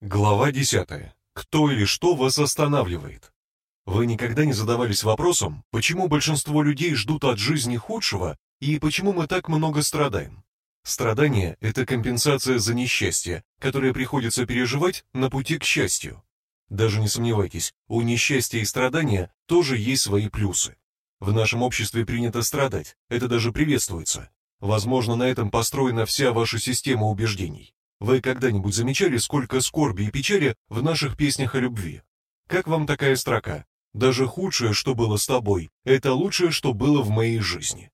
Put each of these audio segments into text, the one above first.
Глава 10. Кто или что вас останавливает? Вы никогда не задавались вопросом, почему большинство людей ждут от жизни худшего и почему мы так много страдаем? Страдание – это компенсация за несчастье, которое приходится переживать на пути к счастью. Даже не сомневайтесь, у несчастья и страдания тоже есть свои плюсы. В нашем обществе принято страдать, это даже приветствуется. Возможно, на этом построена вся ваша система убеждений. Вы когда-нибудь замечали, сколько скорби и печали в наших песнях о любви? Как вам такая строка? Даже худшее, что было с тобой, это лучшее, что было в моей жизни.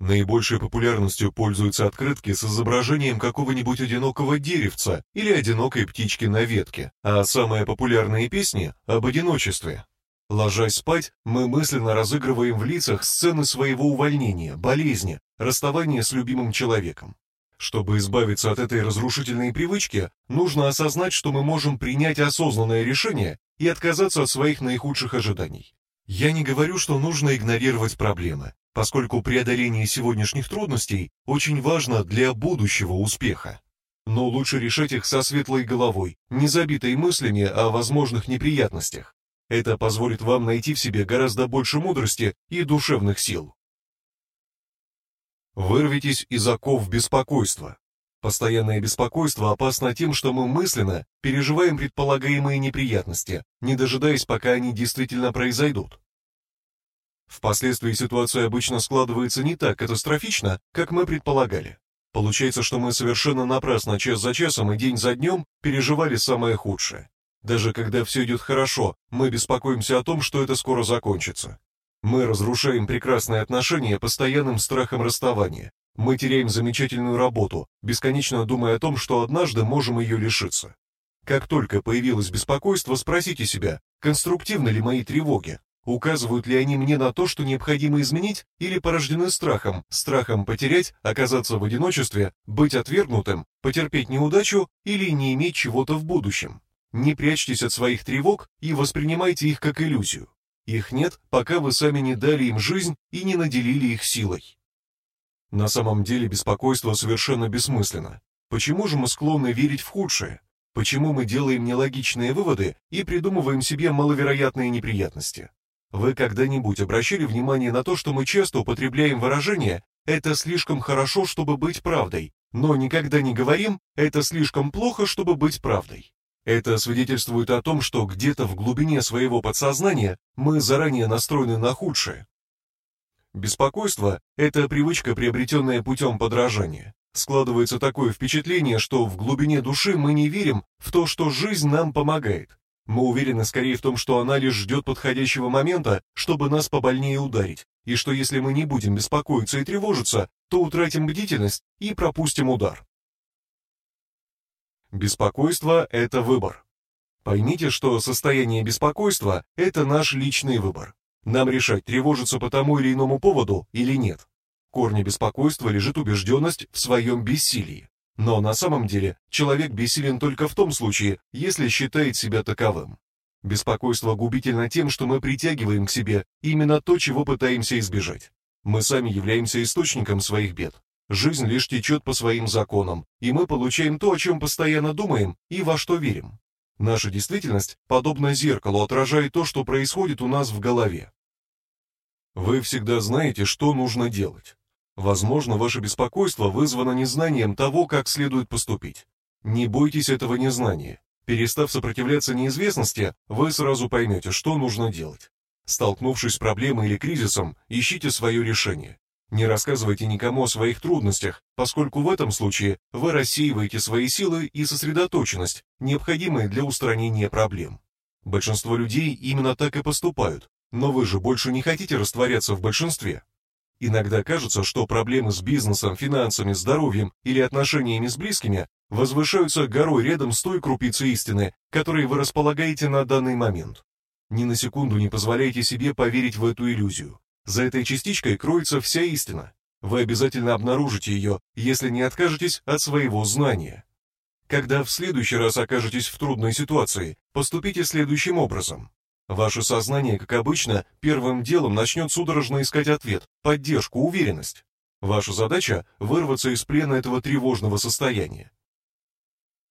Наибольшей популярностью пользуются открытки с изображением какого-нибудь одинокого деревца или одинокой птички на ветке, а самые популярные песни об одиночестве. Ложась спать, мы мысленно разыгрываем в лицах сцены своего увольнения, болезни, расставания с любимым человеком. Чтобы избавиться от этой разрушительной привычки, нужно осознать, что мы можем принять осознанное решение и отказаться от своих наихудших ожиданий. Я не говорю, что нужно игнорировать проблемы, поскольку преодоление сегодняшних трудностей очень важно для будущего успеха. Но лучше решать их со светлой головой, не забитой мыслями о возможных неприятностях. Это позволит вам найти в себе гораздо больше мудрости и душевных сил. Вырвитесь из оков беспокойства. Постоянное беспокойство опасно тем, что мы мысленно переживаем предполагаемые неприятности, не дожидаясь, пока они действительно произойдут. Впоследствии ситуация обычно складывается не так катастрофично, как мы предполагали. Получается, что мы совершенно напрасно час за часом и день за днем переживали самое худшее. Даже когда все идет хорошо, мы беспокоимся о том, что это скоро закончится. Мы разрушаем прекрасные отношения постоянным страхом расставания. Мы теряем замечательную работу, бесконечно думая о том, что однажды можем ее лишиться. Как только появилось беспокойство, спросите себя, конструктивны ли мои тревоги, указывают ли они мне на то, что необходимо изменить, или порождены страхом, страхом потерять, оказаться в одиночестве, быть отвергнутым, потерпеть неудачу или не иметь чего-то в будущем. Не прячьтесь от своих тревог и воспринимайте их как иллюзию. Их нет, пока вы сами не дали им жизнь и не наделили их силой. На самом деле беспокойство совершенно бессмысленно. Почему же мы склонны верить в худшее? Почему мы делаем нелогичные выводы и придумываем себе маловероятные неприятности? Вы когда-нибудь обращали внимание на то, что мы часто употребляем выражение «это слишком хорошо, чтобы быть правдой», но никогда не говорим «это слишком плохо, чтобы быть правдой». Это свидетельствует о том, что где-то в глубине своего подсознания мы заранее настроены на худшее. Беспокойство – это привычка, приобретенная путем подражания. Складывается такое впечатление, что в глубине души мы не верим в то, что жизнь нам помогает. Мы уверены скорее в том, что она лишь ждет подходящего момента, чтобы нас побольнее ударить, и что если мы не будем беспокоиться и тревожиться, то утратим бдительность и пропустим удар. Беспокойство – это выбор. Поймите, что состояние беспокойства – это наш личный выбор. Нам решать, тревожиться по тому или иному поводу или нет. В корне беспокойства лежит убежденность в своем бессилии. Но на самом деле человек бессилен только в том случае, если считает себя таковым. Беспокойство губительно тем, что мы притягиваем к себе именно то, чего пытаемся избежать. Мы сами являемся источником своих бед. Жизнь лишь течет по своим законам, и мы получаем то, о чем постоянно думаем и во что верим. Наша действительность, подобно зеркалу, отражает то, что происходит у нас в голове. Вы всегда знаете, что нужно делать. Возможно, ваше беспокойство вызвано незнанием того, как следует поступить. Не бойтесь этого незнания. Перестав сопротивляться неизвестности, вы сразу поймете, что нужно делать. Столкнувшись с проблемой или кризисом, ищите свое решение. Не рассказывайте никому о своих трудностях, поскольку в этом случае вы рассеиваете свои силы и сосредоточенность, необходимые для устранения проблем. Большинство людей именно так и поступают, но вы же больше не хотите растворяться в большинстве. Иногда кажется, что проблемы с бизнесом, финансами, здоровьем или отношениями с близкими возвышаются горой рядом с той крупицей истины, которой вы располагаете на данный момент. Ни на секунду не позволяйте себе поверить в эту иллюзию. За этой частичкой кроется вся истина. Вы обязательно обнаружите ее, если не откажетесь от своего знания. Когда в следующий раз окажетесь в трудной ситуации, поступите следующим образом. Ваше сознание, как обычно, первым делом начнет судорожно искать ответ, поддержку, уверенность. Ваша задача – вырваться из плена этого тревожного состояния.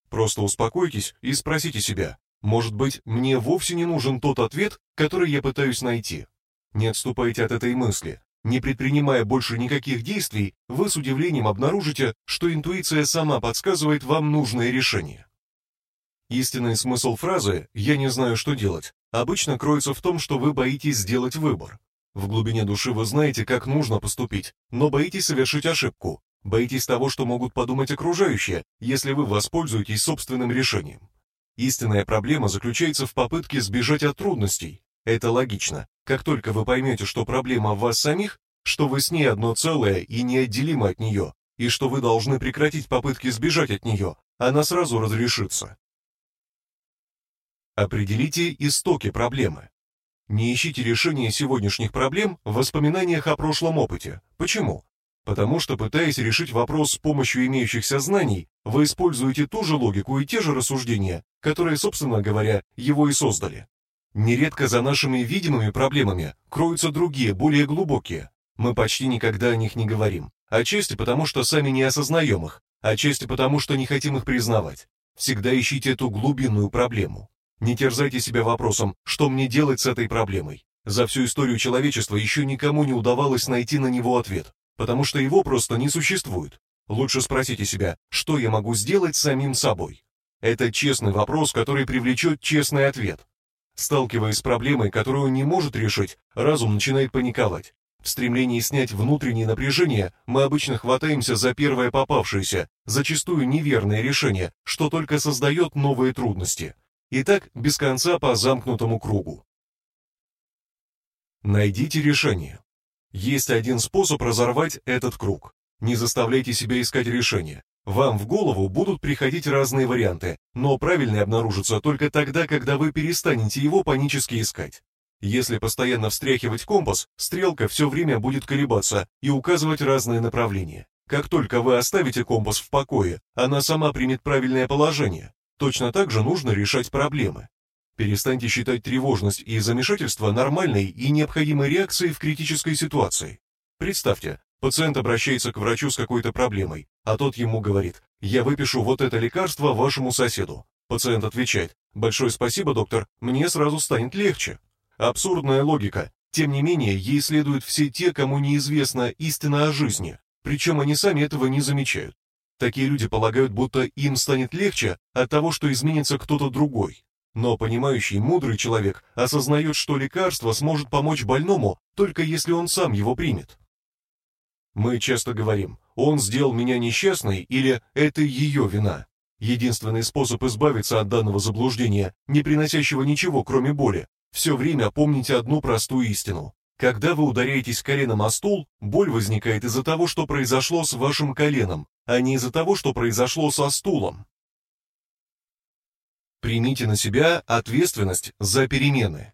Просто успокойтесь и спросите себя, может быть, мне вовсе не нужен тот ответ, который я пытаюсь найти. Не отступайте от этой мысли. Не предпринимая больше никаких действий, вы с удивлением обнаружите, что интуиция сама подсказывает вам нужное решение. Истинный смысл фразы «я не знаю, что делать» обычно кроется в том, что вы боитесь сделать выбор. В глубине души вы знаете, как нужно поступить, но боитесь совершить ошибку, боитесь того, что могут подумать окружающие, если вы воспользуетесь собственным решением. Истинная проблема заключается в попытке сбежать от трудностей. Это логично. Как только вы поймете, что проблема в вас самих, что вы с ней одно целое и неотделимы от нее, и что вы должны прекратить попытки сбежать от нее, она сразу разрешится. Определите истоки проблемы. Не ищите решения сегодняшних проблем в воспоминаниях о прошлом опыте. Почему? Потому что, пытаясь решить вопрос с помощью имеющихся знаний, вы используете ту же логику и те же рассуждения, которые, собственно говоря, его и создали. Нередко за нашими видимыми проблемами кроются другие, более глубокие. Мы почти никогда о них не говорим. Отчасти потому, что сами не осознаем их, отчасти потому, что не хотим их признавать. Всегда ищите эту глубинную проблему. Не терзайте себя вопросом, что мне делать с этой проблемой. За всю историю человечества еще никому не удавалось найти на него ответ, потому что его просто не существует. Лучше спросите себя, что я могу сделать самим собой. Это честный вопрос, который привлечет честный ответ. Сталкиваясь с проблемой, которую не может решить, разум начинает паниковать. В стремлении снять внутреннее напряжение мы обычно хватаемся за первое попавшееся, зачастую неверное решение, что только создает новые трудности. И так без конца по замкнутому кругу. Найдите решение. Есть один способ разорвать этот круг. Не заставляйте себя искать решение. Вам в голову будут приходить разные варианты, но правильный обнаружится только тогда, когда вы перестанете его панически искать. Если постоянно встряхивать компас, стрелка все время будет колебаться и указывать разные направления. Как только вы оставите компас в покое, она сама примет правильное положение. Точно так же нужно решать проблемы. Перестаньте считать тревожность и замешательство нормальной и необходимой реакцией в критической ситуации. Представьте, пациент обращается к врачу с какой-то проблемой, а тот ему говорит «Я выпишу вот это лекарство вашему соседу». Пациент отвечает «Большое спасибо, доктор, мне сразу станет легче». Абсурдная логика. Тем не менее, ей следуют все те, кому неизвестна истина о жизни, причем они сами этого не замечают. Такие люди полагают, будто им станет легче от того, что изменится кто-то другой. Но понимающий, мудрый человек осознает, что лекарство сможет помочь больному, только если он сам его примет. Мы часто говорим «он сделал меня несчастной» или «это ее вина». Единственный способ избавиться от данного заблуждения, не приносящего ничего, кроме боли, все время помните одну простую истину. Когда вы ударяетесь коленом о стул, боль возникает из-за того, что произошло с вашим коленом, а не из-за того, что произошло со стулом. Примите на себя ответственность за перемены.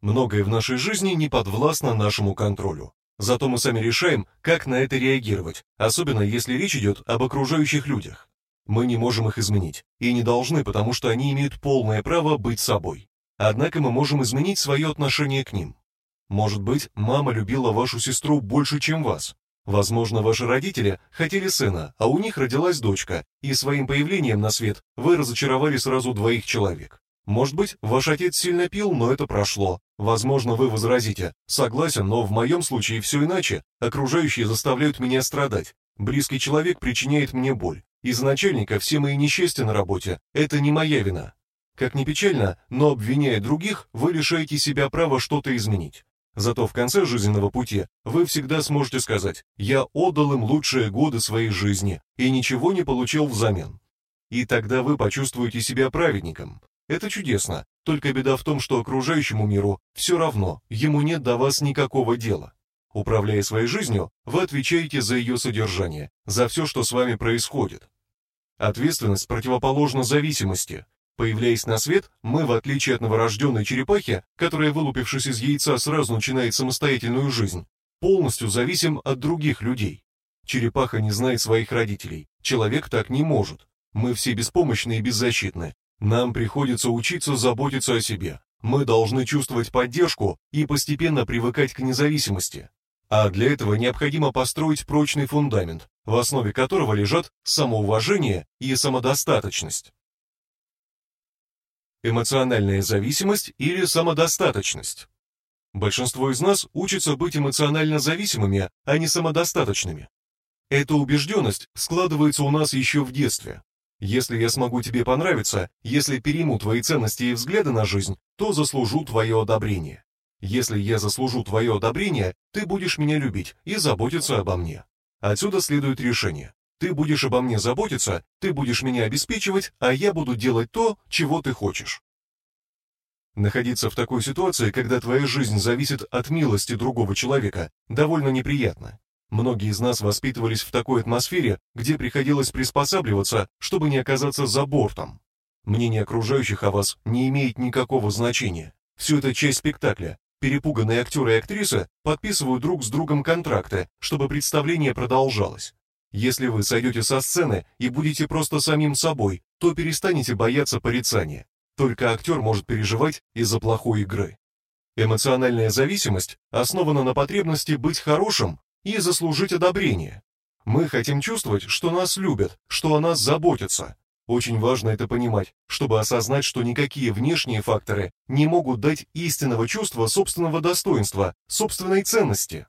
Многое в нашей жизни не подвластно нашему контролю. Зато мы сами решаем, как на это реагировать, особенно если речь идет об окружающих людях. Мы не можем их изменить, и не должны, потому что они имеют полное право быть собой. Однако мы можем изменить свое отношение к ним. Может быть, мама любила вашу сестру больше, чем вас, Возможно, ваши родители хотели сына, а у них родилась дочка, и своим появлением на свет вы разочаровали сразу двоих человек. Может быть, ваш отец сильно пил, но это прошло. Возможно, вы возразите, согласен, но в моем случае все иначе. Окружающие заставляют меня страдать. Близкий человек причиняет мне боль. Из-за начальника все мои несчастья на работе – это не моя вина. Как ни печально, но обвиняя других, вы лишаете себя права что-то изменить. Зато в конце жизненного пути вы всегда сможете сказать «я отдал им лучшие годы своей жизни и ничего не получил взамен». И тогда вы почувствуете себя праведником. Это чудесно, только беда в том, что окружающему миру все равно, ему нет до вас никакого дела. Управляя своей жизнью, вы отвечаете за ее содержание, за все, что с вами происходит. Ответственность противоположна зависимости, Появляясь на свет, мы, в отличие от новорожденной черепахи, которая, вылупившись из яйца, сразу начинает самостоятельную жизнь, полностью зависим от других людей. Черепаха не знает своих родителей, человек так не может. Мы все беспомощны и беззащитны. Нам приходится учиться заботиться о себе. Мы должны чувствовать поддержку и постепенно привыкать к независимости. А для этого необходимо построить прочный фундамент, в основе которого лежат самоуважение и самодостаточность. Эмоциональная зависимость или самодостаточность. Большинство из нас учатся быть эмоционально зависимыми, а не самодостаточными. Эта убежденность складывается у нас еще в детстве. Если я смогу тебе понравиться, если перейму твои ценности и взгляды на жизнь, то заслужу твое одобрение. Если я заслужу твое одобрение, ты будешь меня любить и заботиться обо мне. Отсюда следует решение. Ты будешь обо мне заботиться, ты будешь меня обеспечивать, а я буду делать то, чего ты хочешь. Находиться в такой ситуации, когда твоя жизнь зависит от милости другого человека, довольно неприятно. Многие из нас воспитывались в такой атмосфере, где приходилось приспосабливаться, чтобы не оказаться за бортом. Мнение окружающих о вас не имеет никакого значения. Все это часть спектакля. Перепуганные актеры и актрисы подписывают друг с другом контракты, чтобы представление продолжалось. Если вы сойдете со сцены и будете просто самим собой, то перестанете бояться порицания. Только актер может переживать из-за плохой игры. Эмоциональная зависимость основана на потребности быть хорошим и заслужить одобрение. Мы хотим чувствовать, что нас любят, что о нас заботятся. Очень важно это понимать, чтобы осознать, что никакие внешние факторы не могут дать истинного чувства собственного достоинства, собственной ценности.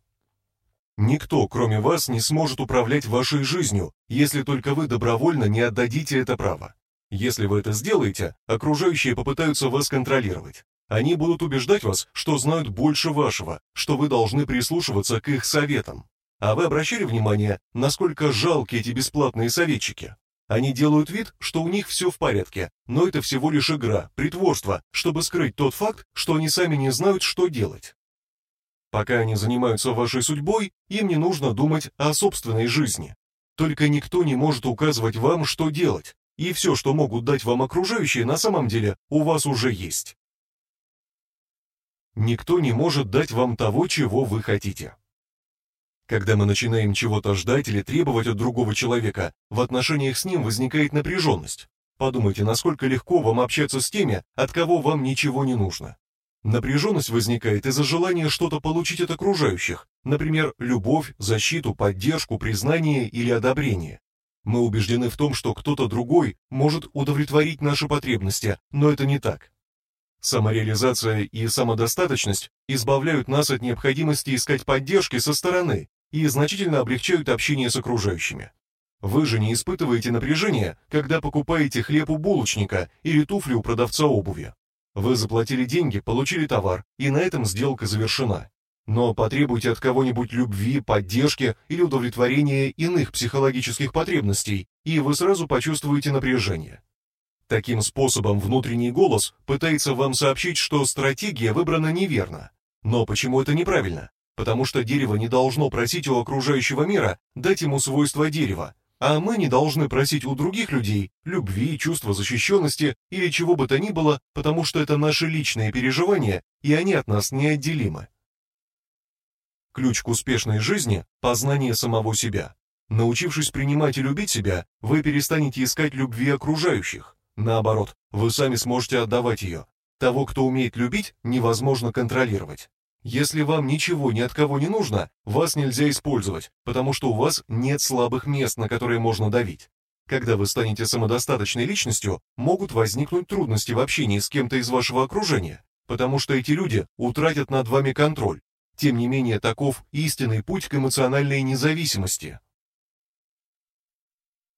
Никто, кроме вас, не сможет управлять вашей жизнью, если только вы добровольно не отдадите это право. Если вы это сделаете, окружающие попытаются вас контролировать. Они будут убеждать вас, что знают больше вашего, что вы должны прислушиваться к их советам. А вы обращали внимание, насколько жалки эти бесплатные советчики? Они делают вид, что у них все в порядке, но это всего лишь игра, притворство, чтобы скрыть тот факт, что они сами не знают, что делать. Пока они занимаются вашей судьбой, им не нужно думать о собственной жизни. Только никто не может указывать вам, что делать, и все, что могут дать вам окружающие, на самом деле у вас уже есть. Никто не может дать вам того, чего вы хотите. Когда мы начинаем чего-то ждать или требовать от другого человека, в отношениях с ним возникает напряженность. Подумайте, насколько легко вам общаться с теми, от кого вам ничего не нужно. Напряженность возникает из-за желания что-то получить от окружающих, например, любовь, защиту, поддержку, признание или одобрение. Мы убеждены в том, что кто-то другой может удовлетворить наши потребности, но это не так. Самореализация и самодостаточность избавляют нас от необходимости искать поддержки со стороны и значительно облегчают общение с окружающими. Вы же не испытываете напряжения, когда покупаете хлеб у булочника или туфли у продавца обуви. Вы заплатили деньги, получили товар, и на этом сделка завершена. Но потребуйте от кого-нибудь любви, поддержки или удовлетворения иных психологических потребностей, и вы сразу почувствуете напряжение. Таким способом внутренний голос пытается вам сообщить, что стратегия выбрана неверно. Но почему это неправильно? Потому что дерево не должно просить у окружающего мира дать ему свойства дерева, а мы не должны просить у других людей любви, чувства защищенности или чего бы то ни было, потому что это наши личные переживания, и они от нас неотделимы. Ключ к успешной жизни – познание самого себя. Научившись принимать и любить себя, вы перестанете искать любви окружающих. Наоборот, вы сами сможете отдавать ее. Того, кто умеет любить, невозможно контролировать. Если вам ничего ни от кого не нужно, вас нельзя использовать, потому что у вас нет слабых мест, на которые можно давить. Когда вы станете самодостаточной личностью, могут возникнуть трудности в общении с кем-то из вашего окружения, потому что эти люди утратят над вами контроль. Тем не менее, таков истинный путь к эмоциональной независимости.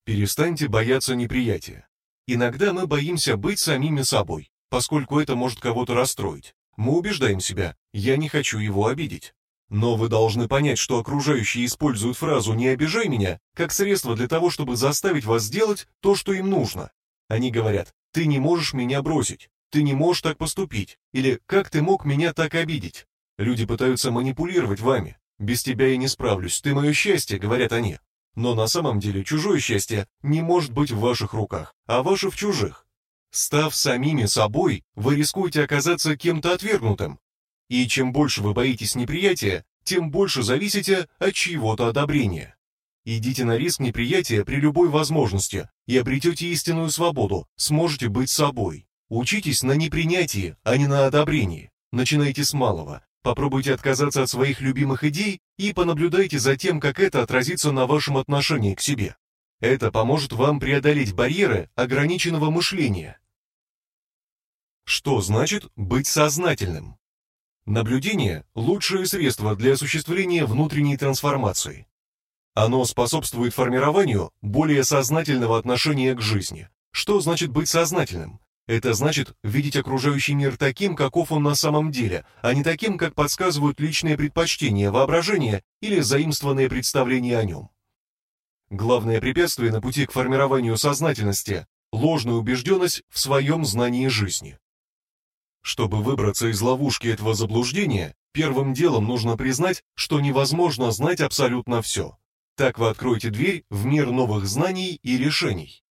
Перестаньте бояться неприятия. Иногда мы боимся быть самими собой, поскольку это может кого-то расстроить. Мы убеждаем себя, я не хочу его обидеть. Но вы должны понять, что окружающие используют фразу «не обижай меня» как средство для того, чтобы заставить вас сделать то, что им нужно. Они говорят «ты не можешь меня бросить», «ты не можешь так поступить» или «как ты мог меня так обидеть». Люди пытаются манипулировать вами. «Без тебя я не справлюсь, ты мое счастье», — говорят они. Но на самом деле чужое счастье не может быть в ваших руках, а ваше в чужих. Став самими собой, вы рискуете оказаться кем-то отвергнутым. И чем больше вы боитесь неприятия, тем больше зависите от чьего-то одобрения. Идите на риск неприятия при любой возможности и обретете истинную свободу, сможете быть собой. Учитесь на непринятии, а не на одобрении. Начинайте с малого. Попробуйте отказаться от своих любимых идей и понаблюдайте за тем, как это отразится на вашем отношении к себе. Это поможет вам преодолеть барьеры ограниченного мышления. Что значит быть сознательным? Наблюдение – лучшее средство для осуществления внутренней трансформации. Оно способствует формированию более сознательного отношения к жизни. Что значит быть сознательным? Это значит видеть окружающий мир таким, каков он на самом деле, а не таким, как подсказывают личные предпочтения, воображение или заимствованные представления о нем. Главное препятствие на пути к формированию сознательности – ложная убежденность в своем знании жизни. Чтобы выбраться из ловушки этого заблуждения, первым делом нужно признать, что невозможно знать абсолютно все. Так вы откроете дверь в мир новых знаний и решений.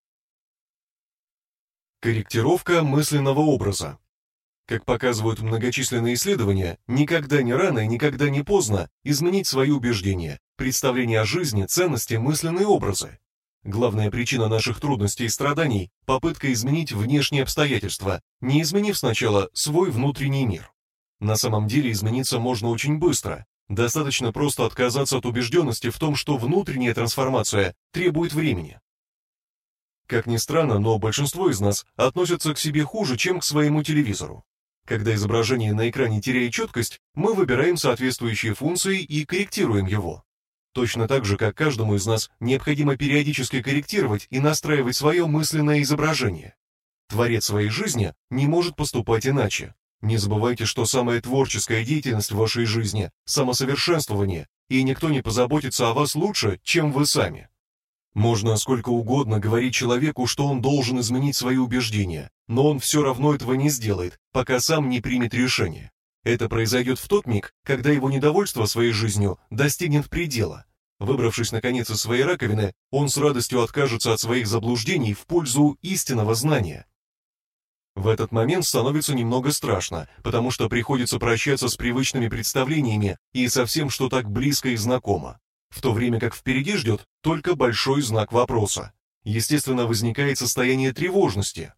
Корректировка мысленного образа. Как показывают многочисленные исследования, никогда не рано и никогда не поздно изменить свои убеждения, представления о жизни, ценности, мысленные образы. Главная причина наших трудностей и страданий – попытка изменить внешние обстоятельства, не изменив сначала свой внутренний мир. На самом деле измениться можно очень быстро. Достаточно просто отказаться от убежденности в том, что внутренняя трансформация требует времени. Как ни странно, но большинство из нас относятся к себе хуже, чем к своему телевизору. Когда изображение на экране теряет четкость, мы выбираем соответствующие функции и корректируем его. Точно так же, как каждому из нас необходимо периодически корректировать и настраивать свое мысленное изображение. Творец своей жизни не может поступать иначе. Не забывайте, что самая творческая деятельность в вашей жизни – самосовершенствование, и никто не позаботится о вас лучше, чем вы сами. Можно сколько угодно говорить человеку, что он должен изменить свои убеждения, но он все равно этого не сделает, пока сам не примет решение. Это произойдет в тот миг, когда его недовольство своей жизнью достигнет предела. Выбравшись наконец из своей раковины, он с радостью откажется от своих заблуждений в пользу истинного знания. В этот момент становится немного страшно, потому что приходится прощаться с привычными представлениями и со всем, что так близко и знакомо, в то время как впереди ждет только большой знак вопроса. Естественно, возникает состояние тревожности,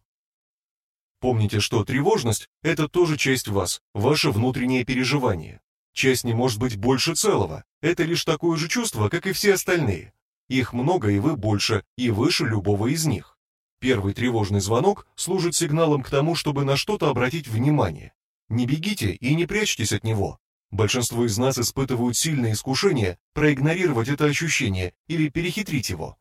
Помните, что тревожность – это тоже часть вас, ваше внутреннее переживание. Часть не может быть больше целого. Это лишь такое же чувство, как и все остальные. Их много, и вы больше, и выше любого из них. Первый тревожный звонок служит сигналом к тому, чтобы на что-то обратить внимание. Не бегите и не прячьтесь от него. Большинство из нас испытывают сильное искушение проигнорировать это ощущение или перехитрить его.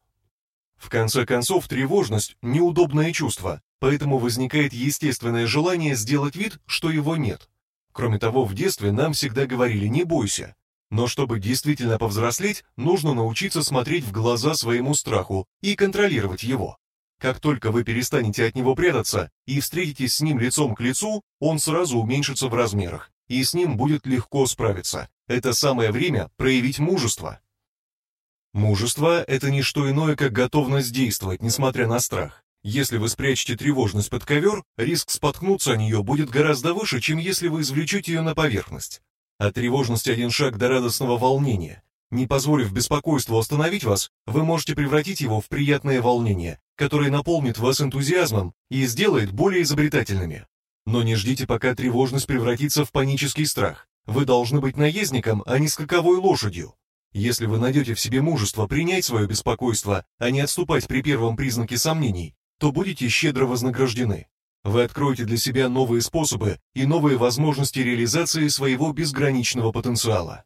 В конце концов, тревожность – неудобное чувство, поэтому возникает естественное желание сделать вид, что его нет. Кроме того, в детстве нам всегда говорили «не бойся». Но чтобы действительно повзрослеть, нужно научиться смотреть в глаза своему страху и контролировать его. Как только вы перестанете от него прятаться и встретитесь с ним лицом к лицу, он сразу уменьшится в размерах, и с ним будет легко справиться. Это самое время проявить мужество. Мужество – это не что иное, как готовность действовать, несмотря на страх. Если вы спрячете тревожность под ковер, риск споткнуться о нее будет гораздо выше, чем если вы извлечете ее на поверхность. От тревожности один шаг до радостного волнения. Не позволив беспокойству остановить вас, вы можете превратить его в приятное волнение, которое наполнит вас энтузиазмом и сделает более изобретательными. Но не ждите, пока тревожность превратится в панический страх. Вы должны быть наездником, а не скаковой лошадью. Если вы найдете в себе мужество принять свое беспокойство, а не отступать при первом признаке сомнений, то будете щедро вознаграждены. Вы откроете для себя новые способы и новые возможности реализации своего безграничного потенциала.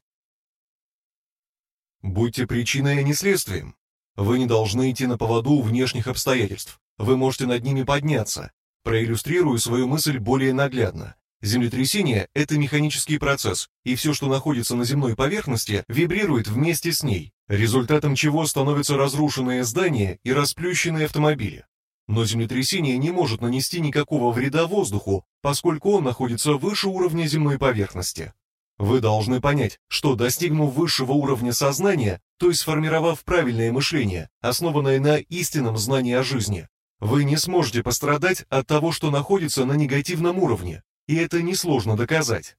Будьте причиной, а не следствием. Вы не должны идти на поводу у внешних обстоятельств. Вы можете над ними подняться. Проиллюстрирую свою мысль более наглядно. Землетрясение – это механический процесс, и все, что находится на земной поверхности, вибрирует вместе с ней, результатом чего становятся разрушенные здания и расплющенные автомобили. Но землетрясение не может нанести никакого вреда воздуху, поскольку он находится выше уровня земной поверхности. Вы должны понять, что достигнув высшего уровня сознания, то есть сформировав правильное мышление, основанное на истинном знании о жизни, вы не сможете пострадать от того, что находится на негативном уровне, и это несложно доказать.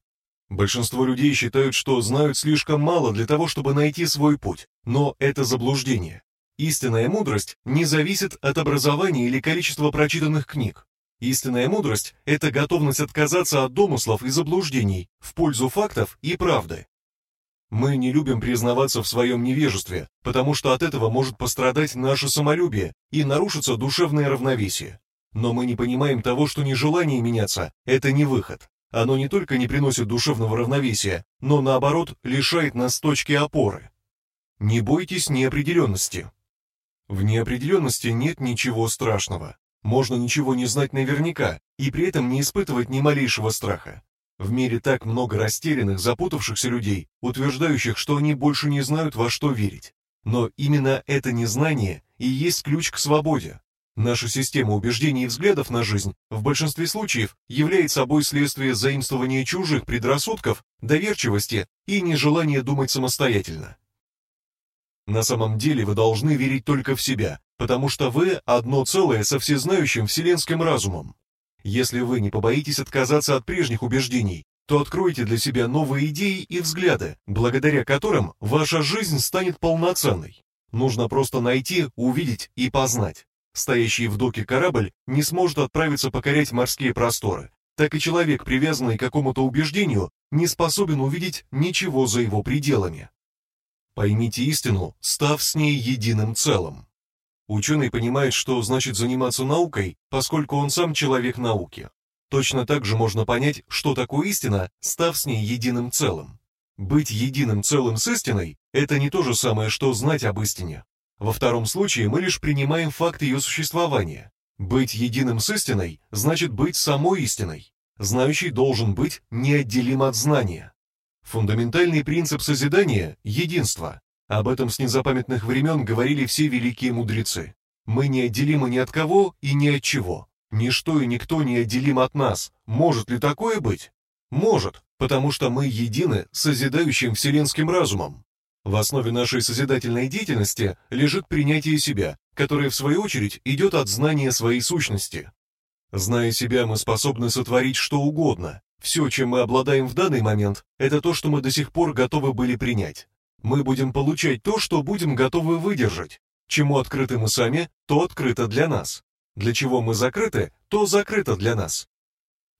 Большинство людей считают, что знают слишком мало для того, чтобы найти свой путь, но это заблуждение. Истинная мудрость не зависит от образования или количества прочитанных книг. Истинная мудрость – это готовность отказаться от домыслов и заблуждений в пользу фактов и правды. Мы не любим признаваться в своем невежестве, потому что от этого может пострадать наше самолюбие и нарушится душевное равновесие. Но мы не понимаем того, что нежелание меняться – это не выход. Оно не только не приносит душевного равновесия, но наоборот лишает нас точки опоры. Не бойтесь неопределенности. В неопределенности нет ничего страшного. Можно ничего не знать наверняка и при этом не испытывать ни малейшего страха. В мире так много растерянных, запутавшихся людей, утверждающих, что они больше не знают, во что верить. Но именно это незнание и есть ключ к свободе. Наша система убеждений и взглядов на жизнь в большинстве случаев является собой следствие заимствования чужих предрассудков, доверчивости и нежелания думать самостоятельно. На самом деле вы должны верить только в себя, потому что вы одно целое со всезнающим вселенским разумом. Если вы не побоитесь отказаться от прежних убеждений, то откроете для себя новые идеи и взгляды, благодаря которым ваша жизнь станет полноценной. Нужно просто найти, увидеть и познать. Стоящий в доке корабль не сможет отправиться покорять морские просторы, так и человек, привязанный к какому-то убеждению, не способен увидеть ничего за его пределами. Поймите истину, став с ней единым целым. Ученый понимает, что значит заниматься наукой, поскольку он сам человек науки. Точно так же можно понять, что такое истина, став с ней единым целым. Быть единым целым с истиной – это не то же самое, что знать об истине. Во втором случае мы лишь принимаем факт ее существования. Быть единым с истиной значит быть самой истиной. Знающий должен быть неотделим от знания. Фундаментальный принцип созидания – единство. Об этом с незапамятных времен говорили все великие мудрецы. Мы неотделимы ни от кого и ни от чего. Ничто и никто не отделим от нас. Может ли такое быть? Может, потому что мы едины с созидающим вселенским разумом. В основе нашей созидательной деятельности лежит принятие себя, которое в свою очередь идет от знания своей сущности. Зная себя, мы способны сотворить что угодно. Все, чем мы обладаем в данный момент, это то, что мы до сих пор готовы были принять. Мы будем получать то, что будем готовы выдержать. Чему открыты мы сами, то открыто для нас. Для чего мы закрыты, то закрыто для нас.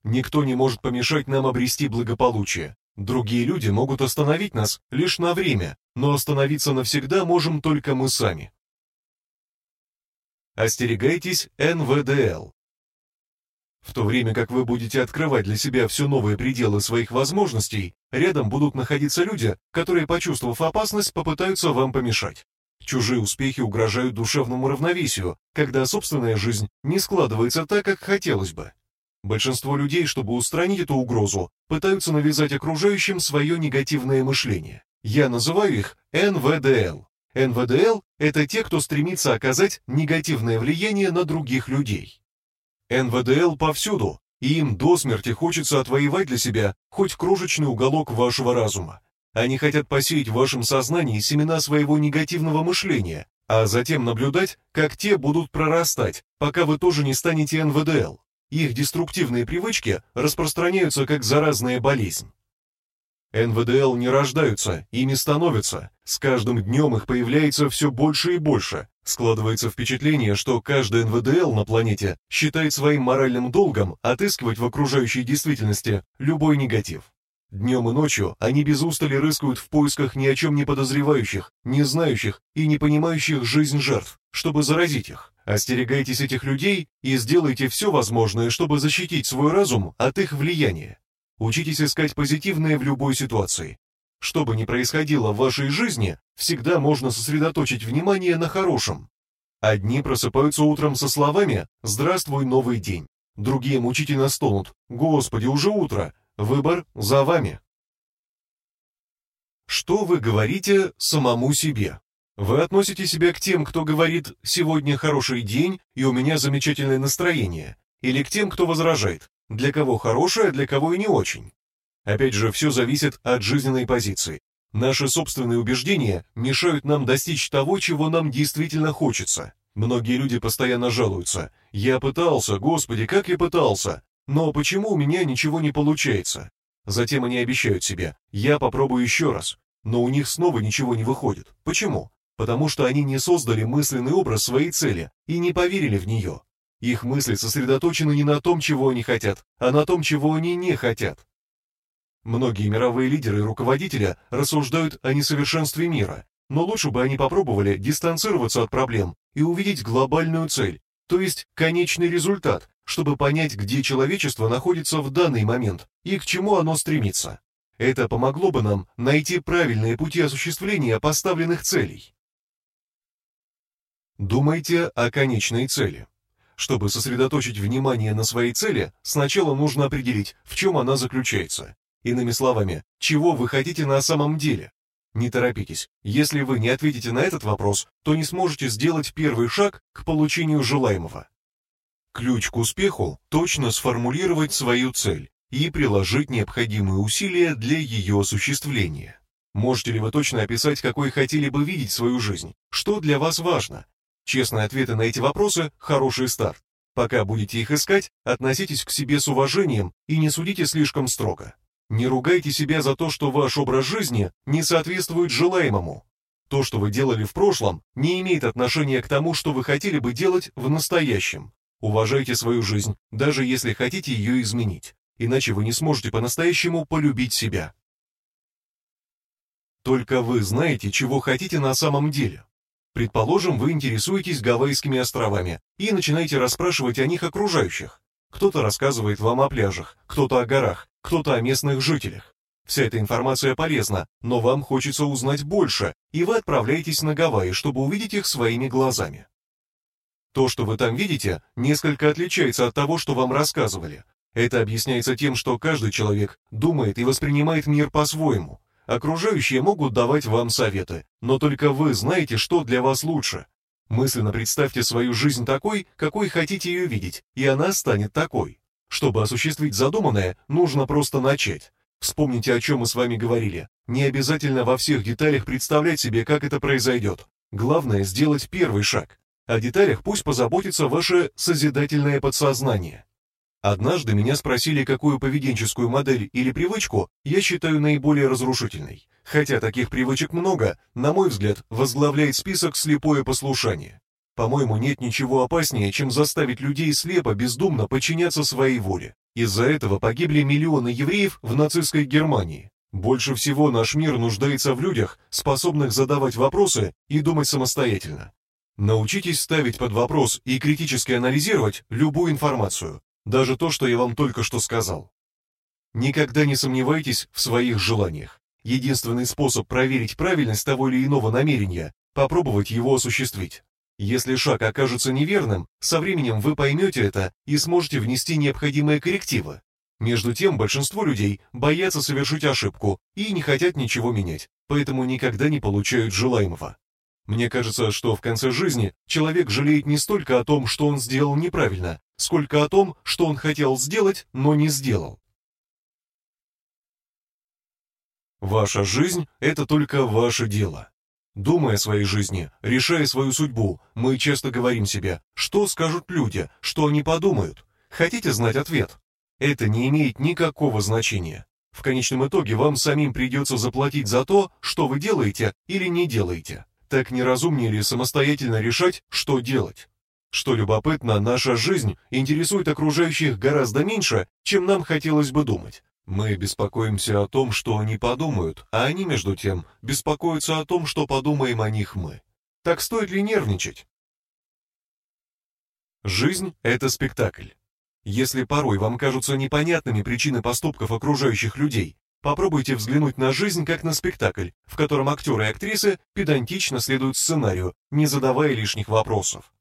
Никто не может помешать нам обрести благополучие. Другие люди могут остановить нас лишь на время, но остановиться навсегда можем только мы сами. Остерегайтесь НВДЛ. В то время как вы будете открывать для себя все новые пределы своих возможностей, рядом будут находиться люди, которые, почувствовав опасность, попытаются вам помешать. Чужие успехи угрожают душевному равновесию, когда собственная жизнь не складывается так, как хотелось бы. Большинство людей, чтобы устранить эту угрозу, пытаются навязать окружающим свое негативное мышление. Я называю их НВДЛ. НВДЛ – это те, кто стремится оказать негативное влияние на других людей. НВДЛ повсюду, и им до смерти хочется отвоевать для себя хоть крошечный уголок вашего разума. Они хотят посеять в вашем сознании семена своего негативного мышления, а затем наблюдать, как те будут прорастать, пока вы тоже не станете НВДЛ. Их деструктивные привычки распространяются как заразная болезнь. НВДЛ не рождаются, ими становятся. С каждым днем их появляется все больше и больше. Складывается впечатление, что каждый НВДЛ на планете считает своим моральным долгом отыскивать в окружающей действительности любой негатив. Днем и ночью они без устали рыскают в поисках ни о чем не подозревающих, не знающих и не понимающих жизнь жертв, чтобы заразить их. Остерегайтесь этих людей и сделайте все возможное, чтобы защитить свой разум от их влияния. Учитесь искать позитивное в любой ситуации. Что бы ни происходило в вашей жизни, всегда можно сосредоточить внимание на хорошем. Одни просыпаются утром со словами «Здравствуй, новый день». Другие мучительно стонут «Господи, уже утро! Выбор за вами». Что вы говорите самому себе? Вы относите себя к тем, кто говорит «сегодня хороший день и у меня замечательное настроение», или к тем, кто возражает «для кого хорошее, для кого и не очень». Опять же, все зависит от жизненной позиции. Наши собственные убеждения мешают нам достичь того, чего нам действительно хочется. Многие люди постоянно жалуются «я пытался, Господи, как я пытался, но почему у меня ничего не получается?» Затем они обещают себе «я попробую еще раз», но у них снова ничего не выходит. Почему? потому что они не создали мысленный образ своей цели и не поверили в нее. Их мысли сосредоточены не на том, чего они хотят, а на том, чего они не хотят. Многие мировые лидеры и руководители рассуждают о несовершенстве мира, но лучше бы они попробовали дистанцироваться от проблем и увидеть глобальную цель, то есть конечный результат, чтобы понять, где человечество находится в данный момент и к чему оно стремится. Это помогло бы нам найти правильные пути осуществления поставленных целей. Думайте о конечной цели. Чтобы сосредоточить внимание на своей цели, сначала нужно определить, в чем она заключается. Иными словами, чего вы хотите на самом деле. Не торопитесь. Если вы не ответите на этот вопрос, то не сможете сделать первый шаг к получению желаемого. Ключ к успеху – точно сформулировать свою цель и приложить необходимые усилия для ее осуществления. Можете ли вы точно описать, какой хотели бы видеть свою жизнь? Что для вас важно? Честные ответы на эти вопросы – хороший старт. Пока будете их искать, относитесь к себе с уважением и не судите слишком строго. Не ругайте себя за то, что ваш образ жизни не соответствует желаемому. То, что вы делали в прошлом, не имеет отношения к тому, что вы хотели бы делать в настоящем. Уважайте свою жизнь, даже если хотите ее изменить, иначе вы не сможете по-настоящему полюбить себя. Только вы знаете, чего хотите на самом деле. Предположим, вы интересуетесь Гавайскими островами и начинаете расспрашивать о них окружающих. Кто-то рассказывает вам о пляжах, кто-то о горах, кто-то о местных жителях. Вся эта информация полезна, но вам хочется узнать больше, и вы отправляетесь на Гавайи, чтобы увидеть их своими глазами. То, что вы там видите, несколько отличается от того, что вам рассказывали. Это объясняется тем, что каждый человек думает и воспринимает мир по-своему. Окружающие могут давать вам советы, но только вы знаете, что для вас лучше. Мысленно представьте свою жизнь такой, какой хотите ее видеть, и она станет такой. Чтобы осуществить задуманное, нужно просто начать. Вспомните, о чем мы с вами говорили. Не обязательно во всех деталях представлять себе, как это произойдет. Главное сделать первый шаг. О деталях пусть позаботится ваше созидательное подсознание. Однажды меня спросили, какую поведенческую модель или привычку я считаю наиболее разрушительной. Хотя таких привычек много, на мой взгляд, возглавляет список слепое послушание. По-моему, нет ничего опаснее, чем заставить людей слепо, бездумно подчиняться своей воле. Из-за этого погибли миллионы евреев в нацистской Германии. Больше всего наш мир нуждается в людях, способных задавать вопросы и думать самостоятельно. Научитесь ставить под вопрос и критически анализировать любую информацию, даже то, что я вам только что сказал. Никогда не сомневайтесь в своих желаниях. Единственный способ проверить правильность того или иного намерения – попробовать его осуществить. Если шаг окажется неверным, со временем вы поймете это и сможете внести необходимые коррективы. Между тем, большинство людей боятся совершить ошибку и не хотят ничего менять, поэтому никогда не получают желаемого. Мне кажется, что в конце жизни человек жалеет не столько о том, что он сделал неправильно, сколько о том, что он хотел сделать, но не сделал. Ваша жизнь – это только ваше дело. Думая о своей жизни, решая свою судьбу, мы часто говорим себе, что скажут люди, что они подумают. Хотите знать ответ? Это не имеет никакого значения. В конечном итоге вам самим придется заплатить за то, что вы делаете или не делаете. Так неразумнее ли самостоятельно решать, что делать? Что любопытно, наша жизнь интересует окружающих гораздо меньше, чем нам хотелось бы думать. Мы беспокоимся о том, что они подумают, а они, между тем, беспокоятся о том, что подумаем о них мы. Так стоит ли нервничать? Жизнь — это спектакль. Если порой вам кажутся непонятными причины поступков окружающих людей, Попробуйте взглянуть на жизнь как на спектакль, в котором актеры и актрисы педантично следуют сценарию, не задавая лишних вопросов.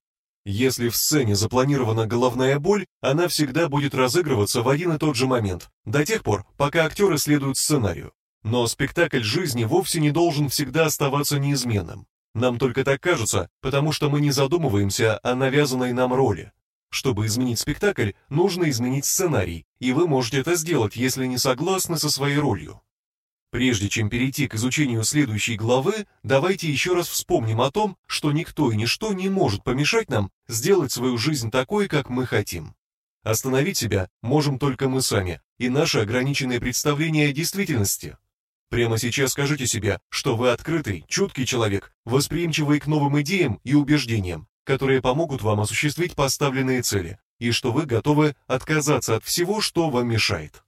Если в сцене запланирована головная боль, она всегда будет разыгрываться в один и тот же момент, до тех пор, пока актеры следуют сценарию. Но спектакль жизни вовсе не должен всегда оставаться неизменным. Нам только так кажется, потому что мы не задумываемся о навязанной нам роли. Чтобы изменить спектакль, нужно изменить сценарий, и вы можете это сделать, если не согласны со своей ролью. Прежде чем перейти к изучению следующей главы, давайте еще раз вспомним о том, что никто и ничто не может помешать нам сделать свою жизнь такой, как мы хотим. Остановить себя можем только мы сами и наши ограниченные представления о действительности. Прямо сейчас скажите себе, что вы открытый, чуткий человек, восприимчивый к новым идеям и убеждениям, которые помогут вам осуществить поставленные цели, и что вы готовы отказаться от всего, что вам мешает.